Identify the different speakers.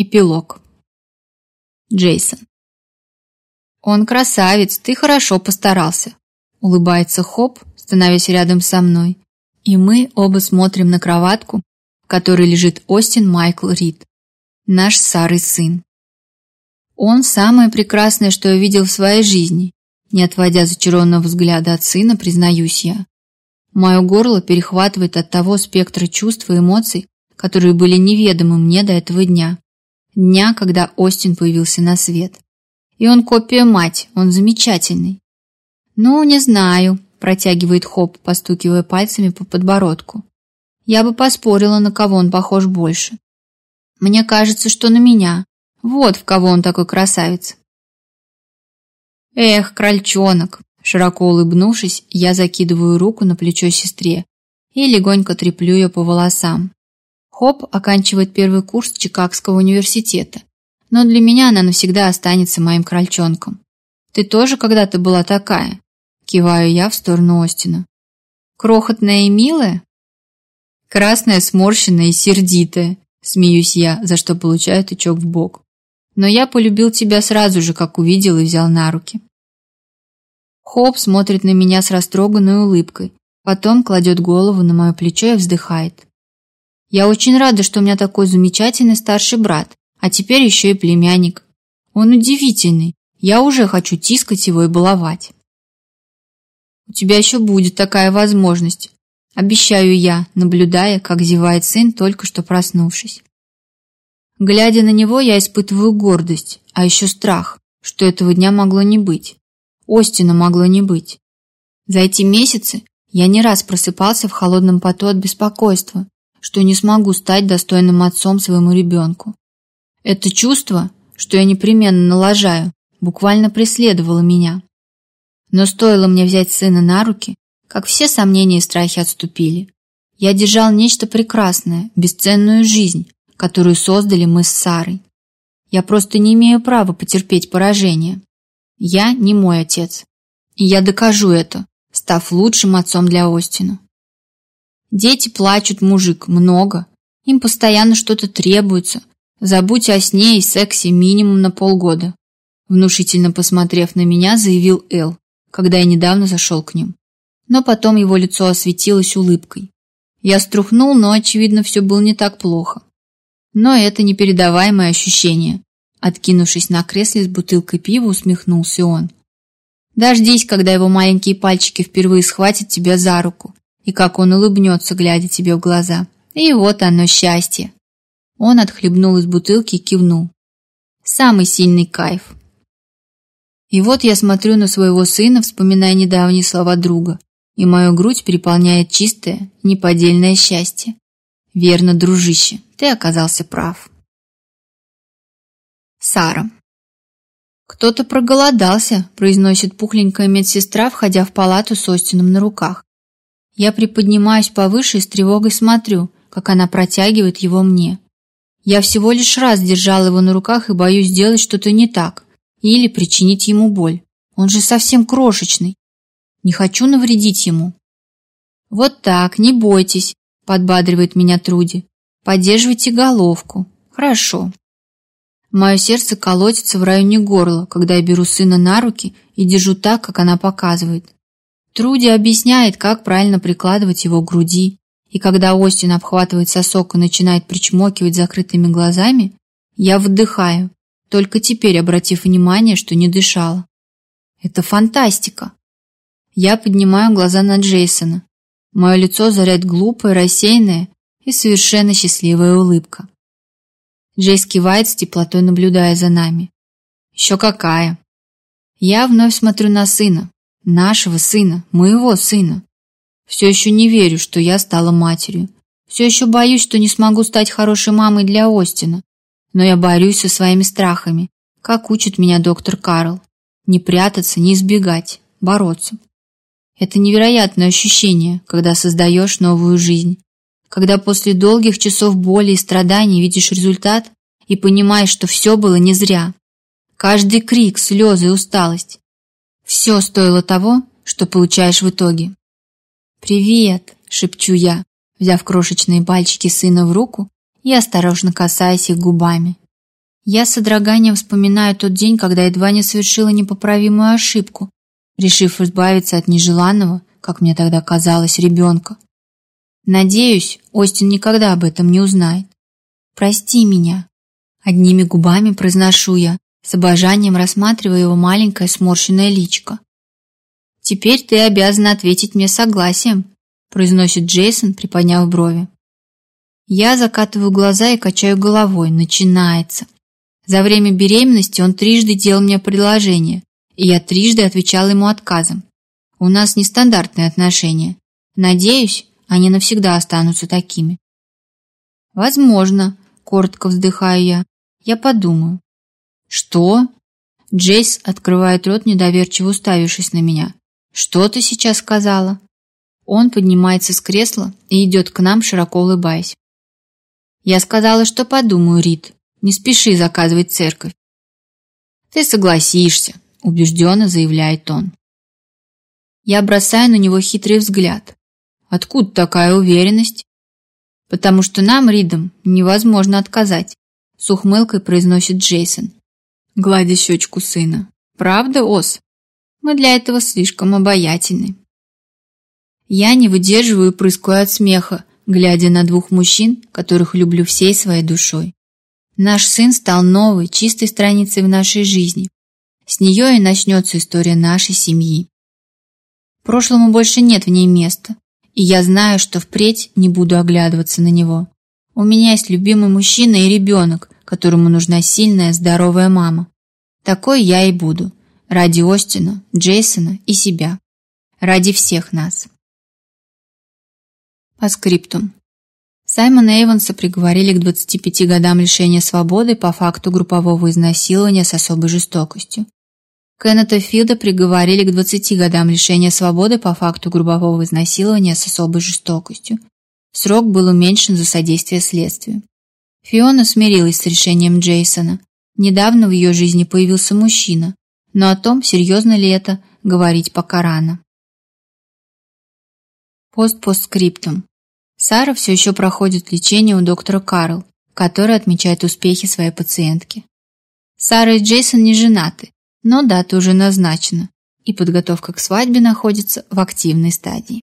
Speaker 1: Эпилог. Джейсон. «Он красавец, ты хорошо постарался», — улыбается Хоп, становясь рядом со мной. И мы оба смотрим на кроватку, в которой лежит Остин Майкл Рид, наш старый сын. Он самое прекрасное, что я видел в своей жизни, не отводя зачарованного взгляда от сына, признаюсь я. Мое горло перехватывает от того спектра чувств и эмоций, которые были неведомы мне до этого дня дня, когда Остин появился на свет. И он копия мать, он замечательный. «Ну, не знаю», – протягивает Хоп, постукивая пальцами по подбородку. «Я бы поспорила, на кого он похож больше. Мне кажется, что на меня. Вот в кого он такой красавец». «Эх, крольчонок!» Широко улыбнувшись, я закидываю руку на плечо сестре и легонько треплю ее по волосам. Хоп оканчивает первый курс Чикагского университета, но для меня она навсегда останется моим крольчонком. Ты тоже когда-то была такая? Киваю я в сторону Остина. Крохотная и милая? Красная, сморщенная и сердитая, смеюсь я, за что получаю тычок в бок. Но я полюбил тебя сразу же, как увидел и взял на руки. Хоп смотрит на меня с растроганной улыбкой, потом кладет голову на мое плечо и вздыхает. Я очень рада, что у меня такой замечательный старший брат, а теперь еще и племянник. Он удивительный. Я уже хочу тискать его и баловать. У тебя еще будет такая возможность. Обещаю я, наблюдая, как зевает сын, только что проснувшись. Глядя на него, я испытываю гордость, а еще страх, что этого дня могло не быть. Остина могло не быть. За эти месяцы я не раз просыпался в холодном поту от беспокойства, что не смогу стать достойным отцом своему ребенку. Это чувство, что я непременно налажаю, буквально преследовало меня. Но стоило мне взять сына на руки, как все сомнения и страхи отступили. Я держал нечто прекрасное, бесценную жизнь, которую создали мы с Сарой. Я просто не имею права потерпеть поражение. Я не мой отец. И я докажу это, став лучшим отцом для Остина. Дети плачут, мужик, много. Им постоянно что-то требуется. Забудьте о сне и сексе минимум на полгода. Внушительно посмотрев на меня, заявил Эл, когда я недавно зашел к ним. Но потом его лицо осветилось улыбкой. Я струхнул, но, очевидно, все было не так плохо. Но это непередаваемое ощущение. Откинувшись на кресле с бутылкой пива, усмехнулся он. Дождись, когда его маленькие пальчики впервые схватят тебя за руку и как он улыбнется, глядя тебе в глаза. И вот оно счастье. Он отхлебнул из бутылки и кивнул. Самый сильный кайф. И вот я смотрю на своего сына, вспоминая недавние слова друга, и мою грудь переполняет чистое, неподдельное счастье. Верно, дружище, ты оказался прав. Сара. «Кто-то проголодался», – произносит пухленькая медсестра, входя в палату с Остином на руках. Я приподнимаюсь повыше и с тревогой смотрю, как она протягивает его мне. Я всего лишь раз держал его на руках и боюсь сделать что-то не так или причинить ему боль. Он же совсем крошечный. Не хочу навредить ему. Вот так, не бойтесь, подбадривает меня Труди. Поддерживайте головку. Хорошо. Мое сердце колотится в районе горла, когда я беру сына на руки и держу так, как она показывает. Труди объясняет, как правильно прикладывать его к груди, и когда Остин обхватывает сосок и начинает причмокивать закрытыми глазами, я вдыхаю, только теперь обратив внимание, что не дышала. Это фантастика. Я поднимаю глаза на Джейсона. Мое лицо заряд глупая, рассеянная и совершенно счастливая улыбка. Джейс кивает с теплотой, наблюдая за нами. Еще какая. Я вновь смотрю на сына нашего сына, моего сына. Все еще не верю, что я стала матерью. Все еще боюсь, что не смогу стать хорошей мамой для Остина. Но я борюсь со своими страхами, как учит меня доктор Карл. Не прятаться, не избегать, бороться. Это невероятное ощущение, когда создаешь новую жизнь. Когда после долгих часов боли и страданий видишь результат и понимаешь, что все было не зря. Каждый крик, слезы и усталость все стоило того, что получаешь в итоге. «Привет!» – шепчу я, взяв крошечные пальчики сына в руку и осторожно касаясь их губами. Я с содроганием вспоминаю тот день, когда едва не совершила непоправимую ошибку, решив избавиться от нежеланного, как мне тогда казалось, ребенка. Надеюсь, Остин никогда об этом не узнает. «Прости меня!» – одними губами произношу я, с обожанием рассматривая его маленькое сморщенное личико. «Теперь ты обязана ответить мне согласием», произносит Джейсон, приподняв брови. Я закатываю глаза и качаю головой. Начинается. За время беременности он трижды делал мне предложение, и я трижды отвечала ему отказом. У нас нестандартные отношения. Надеюсь, они навсегда останутся такими. Возможно, коротко вздыхаю я. Я подумаю. «Что?» Джейс открывает рот, недоверчиво уставившись на меня. «Что ты сейчас сказала?» Он поднимается с кресла и идет к нам, широко улыбаясь. «Я сказала, что подумаю, Рит. Не спеши заказывать церковь». «Ты согласишься», – убежденно заявляет он. Я бросаю на него хитрый взгляд. «Откуда такая уверенность?» «Потому что нам, Ридам, невозможно отказать», – с ухмылкой произносит Джейсон гладя щечку сына. «Правда, Ос? Мы для этого слишком обаятельны». Я не выдерживаю прыску от смеха, глядя на двух мужчин, которых люблю всей своей душой. Наш сын стал новой, чистой страницей в нашей жизни. С нее и начнется история нашей семьи. Прошлому больше нет в ней места, и я знаю, что впредь не буду оглядываться на него. У меня есть любимый мужчина и ребенок – которому нужна сильная, здоровая мама. Такой я и буду. Ради Остина, Джейсона и себя. Ради всех нас. По скриптум. Саймона Эванса приговорили к 25 годам лишения свободы по факту группового изнасилования с особой жестокостью. Кеннета Филда приговорили к 20 годам лишения свободы по факту группового изнасилования с особой жестокостью. Срок был уменьшен за содействие следствию. Фиона смирилась с решением Джейсона. Недавно в ее жизни появился мужчина, но о том, серьезно ли это, говорить пока рано. Пост-постскриптум. Сара все еще проходит лечение у доктора Карл, который отмечает успехи своей пациентки. Сара и Джейсон не женаты, но дата уже назначена, и подготовка к свадьбе находится в активной стадии.